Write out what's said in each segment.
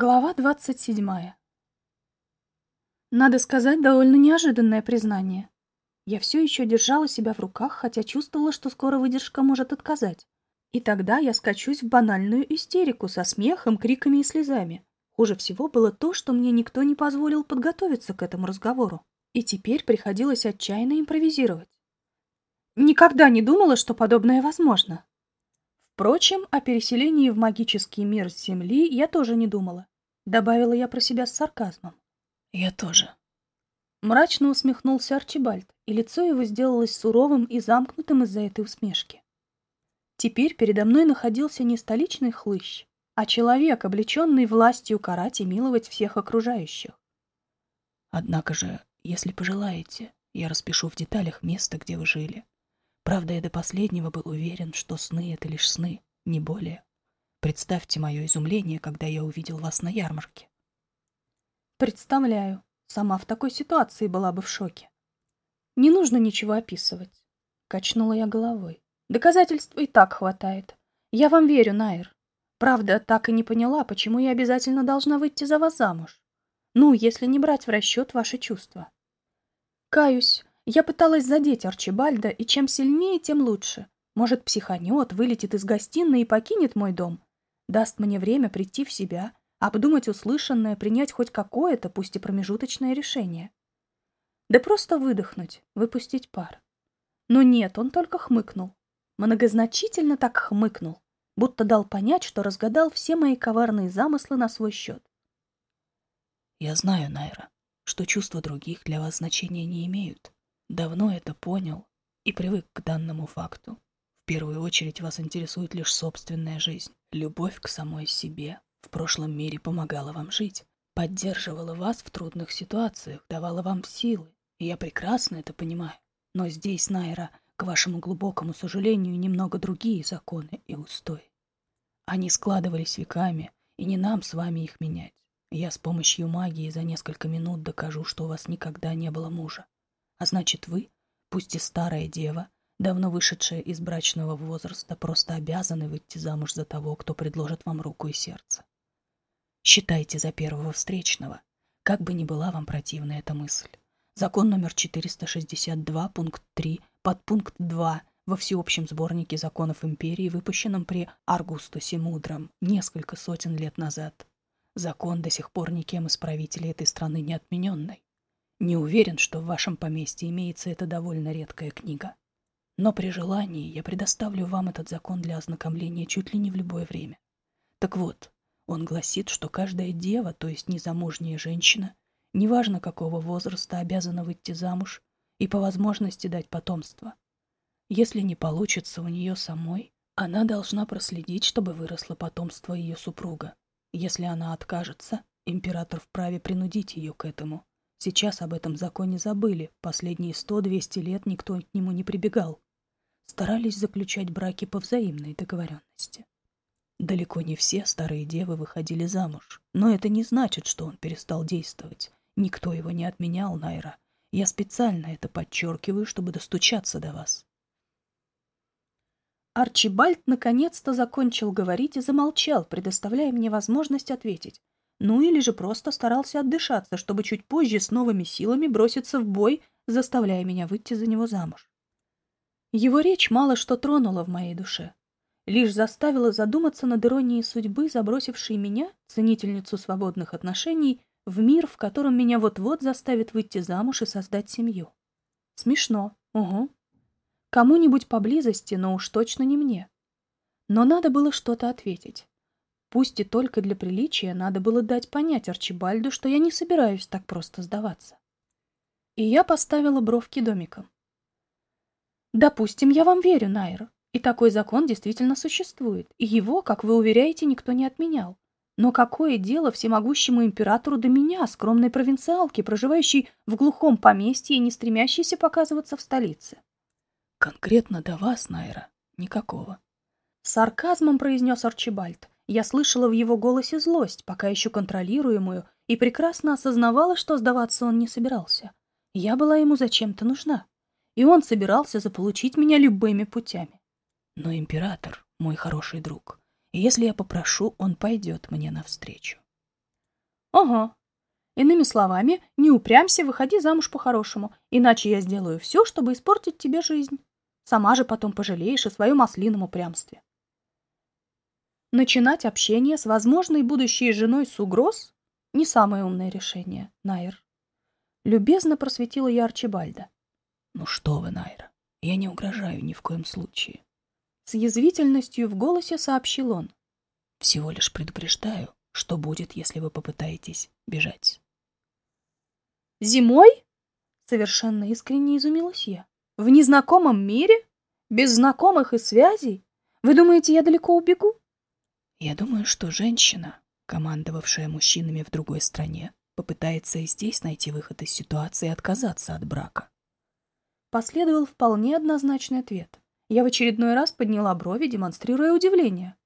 Глава двадцать седьмая. Надо сказать, довольно неожиданное признание. Я все еще держала себя в руках, хотя чувствовала, что скоро выдержка может отказать. И тогда я скачусь в банальную истерику со смехом, криками и слезами. Хуже всего было то, что мне никто не позволил подготовиться к этому разговору. И теперь приходилось отчаянно импровизировать. Никогда не думала, что подобное возможно. Впрочем, о переселении в магический мир с Земли я тоже не думала. Добавила я про себя с сарказмом. Я тоже. Мрачно усмехнулся Арчибальд, и лицо его сделалось суровым и замкнутым из-за этой усмешки. Теперь передо мной находился не столичный хлыщ, а человек, облеченный властью карать и миловать всех окружающих. Однако же, если пожелаете, я распишу в деталях место, где вы жили, Правда, я до последнего был уверен, что сны — это лишь сны, не более. Представьте мое изумление, когда я увидел вас на ярмарке. Представляю. Сама в такой ситуации была бы в шоке. Не нужно ничего описывать. Качнула я головой. Доказательств и так хватает. Я вам верю, Найр. Правда, так и не поняла, почему я обязательно должна выйти за вас замуж. Ну, если не брать в расчет ваши чувства. Каюсь, я пыталась задеть Арчибальда, и чем сильнее, тем лучше. Может, психанет, вылетит из гостиной и покинет мой дом. Даст мне время прийти в себя, обдумать услышанное, принять хоть какое-то, пусть и промежуточное решение. Да просто выдохнуть, выпустить пар. Но нет, он только хмыкнул. Многозначительно так хмыкнул, будто дал понять, что разгадал все мои коварные замыслы на свой счет. Я знаю, Найра, что чувства других для вас значения не имеют. Давно это понял и привык к данному факту. Первую очередь вас интересует лишь собственная жизнь. Любовь к самой себе в прошлом мире помогала вам жить, поддерживала вас в трудных ситуациях, давала вам силы. И я прекрасно это понимаю. Но здесь, Найра, к вашему глубокому сожалению, немного другие законы и устои. Они складывались веками, и не нам с вами их менять. Я с помощью магии за несколько минут докажу, что у вас никогда не было мужа. А значит, вы, пусть и старая дева, давно вышедшая из брачного возраста, просто обязаны выйти замуж за того, кто предложит вам руку и сердце. Считайте за первого встречного, как бы ни была вам противна эта мысль. Закон номер 462, пункт 3, подпункт 2 во всеобщем сборнике законов империи, выпущенном при Аргустусе Мудром несколько сотен лет назад. Закон до сих пор никем из правителей этой страны не отмененный. Не уверен, что в вашем поместье имеется эта довольно редкая книга. Но при желании я предоставлю вам этот закон для ознакомления чуть ли не в любое время. Так вот, он гласит, что каждая дева, то есть незамужняя женщина, неважно какого возраста, обязана выйти замуж и по возможности дать потомство. Если не получится у нее самой, она должна проследить, чтобы выросло потомство ее супруга. Если она откажется, император вправе принудить ее к этому. Сейчас об этом законе забыли, последние сто-двести лет никто к нему не прибегал. Старались заключать браки по взаимной договоренности. Далеко не все старые девы выходили замуж, но это не значит, что он перестал действовать. Никто его не отменял, Найра. Я специально это подчеркиваю, чтобы достучаться до вас. Арчибальд наконец-то закончил говорить и замолчал, предоставляя мне возможность ответить. Ну или же просто старался отдышаться, чтобы чуть позже с новыми силами броситься в бой, заставляя меня выйти за него замуж. Его речь мало что тронула в моей душе. Лишь заставила задуматься над иронией судьбы, забросившей меня, ценительницу свободных отношений, в мир, в котором меня вот-вот заставят выйти замуж и создать семью. Смешно, угу. Кому-нибудь поблизости, но уж точно не мне. Но надо было что-то ответить. Пусть и только для приличия надо было дать понять Арчибальду, что я не собираюсь так просто сдаваться. И я поставила бровки домиком. Допустим, я вам верю, Найра, и такой закон действительно существует, и его, как вы уверяете, никто не отменял. Но какое дело всемогущему императору до меня, скромной провинциалки, проживающей в глухом поместье и не стремящейся показываться в столице? Конкретно до вас, Найра, никакого. Сарказмом произнес Арчибальд, я слышала в его голосе злость, пока еще контролируемую, и прекрасно осознавала, что сдаваться он не собирался. Я была ему зачем-то нужна, и он собирался заполучить меня любыми путями. Но император — мой хороший друг, и если я попрошу, он пойдет мне навстречу. Ага. Иными словами, не упрямься, выходи замуж по-хорошему, иначе я сделаю все, чтобы испортить тебе жизнь. Сама же потом пожалеешь о своем ослином упрямстве. Начинать общение с возможной будущей женой с угроз – не самое умное решение, Найр. Любезно просветила я Арчибальда. Ну что вы, Найра, я не угрожаю ни в коем случае. С язвительностью в голосе сообщил он. Всего лишь предупреждаю, что будет, если вы попытаетесь бежать. Зимой? Совершенно искренне изумилась я. В незнакомом мире? Без знакомых и связей? Вы думаете, я далеко убегу? Я думаю, что женщина, командовавшая мужчинами в другой стране, попытается и здесь найти выход из ситуации и отказаться от брака. Последовал вполне однозначный ответ. Я в очередной раз подняла брови, демонстрируя удивление.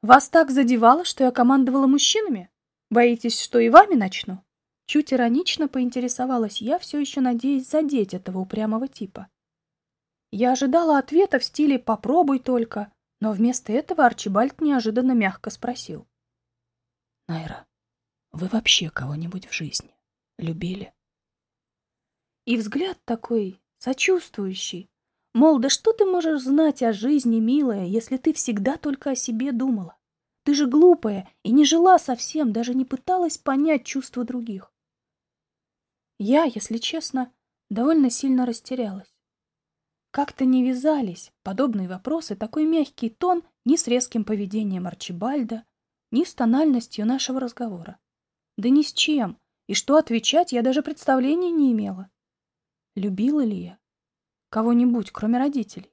«Вас так задевало, что я командовала мужчинами? Боитесь, что и вами начну?» Чуть иронично поинтересовалась я, все еще надеясь задеть этого упрямого типа. Я ожидала ответа в стиле «попробуй только», но вместо этого Арчибальд неожиданно мягко спросил. «Найра, вы вообще кого-нибудь в жизни любили?» И взгляд такой сочувствующий. Мол, да что ты можешь знать о жизни, милая, если ты всегда только о себе думала? Ты же глупая и не жила совсем, даже не пыталась понять чувства других. Я, если честно, довольно сильно растерялась. Как-то не вязались подобные вопросы, такой мягкий тон ни с резким поведением Арчибальда, ни с тональностью нашего разговора. Да ни с чем, и что отвечать я даже представления не имела. Любила ли я кого-нибудь, кроме родителей?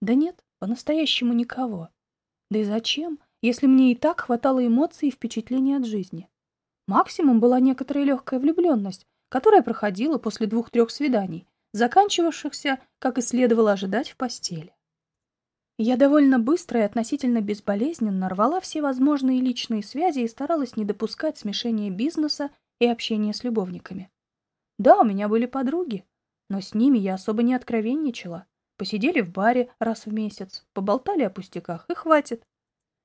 Да нет, по-настоящему никого. Да и зачем, если мне и так хватало эмоций и впечатлений от жизни? Максимум была некоторая легкая влюбленность, которая проходила после двух-трех свиданий, заканчивавшихся, как и следовало ожидать, в постели. Я довольно быстро и относительно безболезненно рвала все возможные личные связи и старалась не допускать смешения бизнеса и общения с любовниками. Да, у меня были подруги, но с ними я особо не откровенничала. Посидели в баре раз в месяц, поболтали о пустяках, и хватит.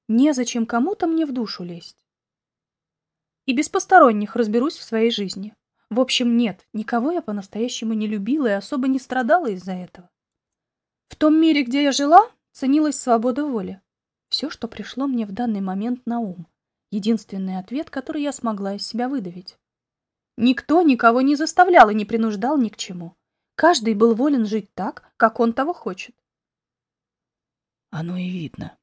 Незачем кому-то мне в душу лезть. И без посторонних разберусь в своей жизни. В общем, нет, никого я по-настоящему не любила и особо не страдала из-за этого. В том мире, где я жила, ценилась свобода воли. Все, что пришло мне в данный момент на ум. Единственный ответ, который я смогла из себя выдавить. Никто никого не заставлял и не принуждал ни к чему. Каждый был волен жить так, как он того хочет. Оно и видно.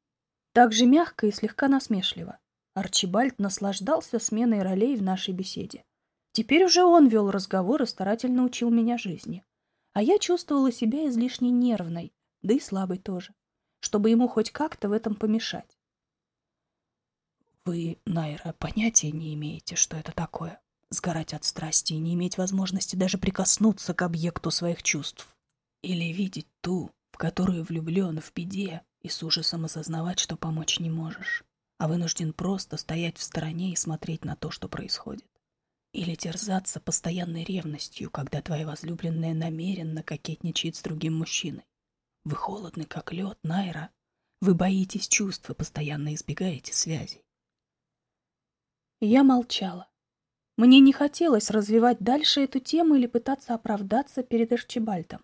Так же мягко и слегка насмешливо. Арчибальд наслаждался сменой ролей в нашей беседе. Теперь уже он вел разговор и старательно учил меня жизни. А я чувствовала себя излишне нервной, да и слабой тоже, чтобы ему хоть как-то в этом помешать. Вы, Найра, понятия не имеете, что это такое? Сгорать от страсти и не иметь возможности даже прикоснуться к объекту своих чувств. Или видеть ту, в которую влюблен в беде, и с ужасом осознавать, что помочь не можешь, а вынужден просто стоять в стороне и смотреть на то, что происходит. Или терзаться постоянной ревностью, когда твоя возлюбленная намеренно кокетничает с другим мужчиной. Вы холодны, как лед, Найра. Вы боитесь чувств и постоянно избегаете связей. Я молчала. Мне не хотелось развивать дальше эту тему или пытаться оправдаться перед Арчибальдом.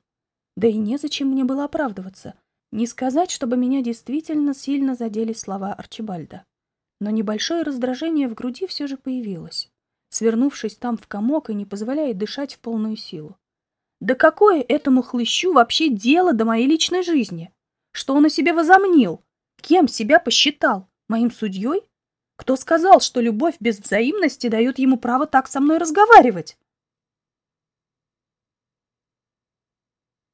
Да и незачем мне было оправдываться. Не сказать, чтобы меня действительно сильно задели слова Арчибальда. Но небольшое раздражение в груди все же появилось свернувшись там в комок и не позволяет дышать в полную силу. Да какое этому хлыщу вообще дело до моей личной жизни? Что он о себе возомнил? Кем себя посчитал? Моим судьей? Кто сказал, что любовь без взаимности дает ему право так со мной разговаривать?